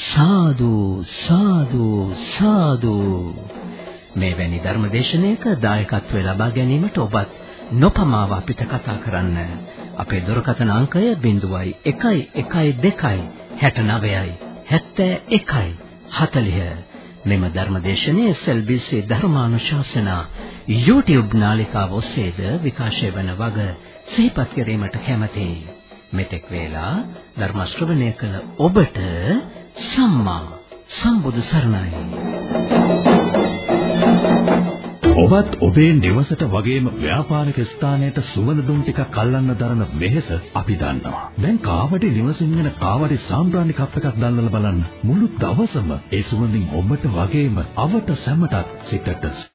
සාදු සාදු සාදු. මේ වැනි ධර්මදේශනයක දායකත්වය ලබා ගැනීමට ඔබත් නොපමාව අපිට කතා කරන්න අපේ දුරකථන අංකය 0112 69යි 71යි 40 මෙම ධර්මදේශනයේ SLBC ධර්මානුශාසනා YouTube නාලිකාව ඔස්සේද විකාශය වන වග සිහිපත් කිරීමට කැමැතියි. මෙතෙක් වේලා ධර්ම ශ්‍රවණය කළ ඔබට සම්මා සම්බුදු සරණයි. ඔබත් ඔබේ නිවසට වගේම ව්‍යාපාරික ස්ථානයට සුවඳ දුම් ටිකක් අල්ලන්න දරන වෙහෙස අපි දන්නවා. දැන් කාවටි නිවසින් එන කාවටි සාම්ප්‍රාණි කප් එකක් දැල්වලා බලන්න. මුළු දවසම ඒ සුවඳින් ඔබට වගේම අවට සැමටත් සිතට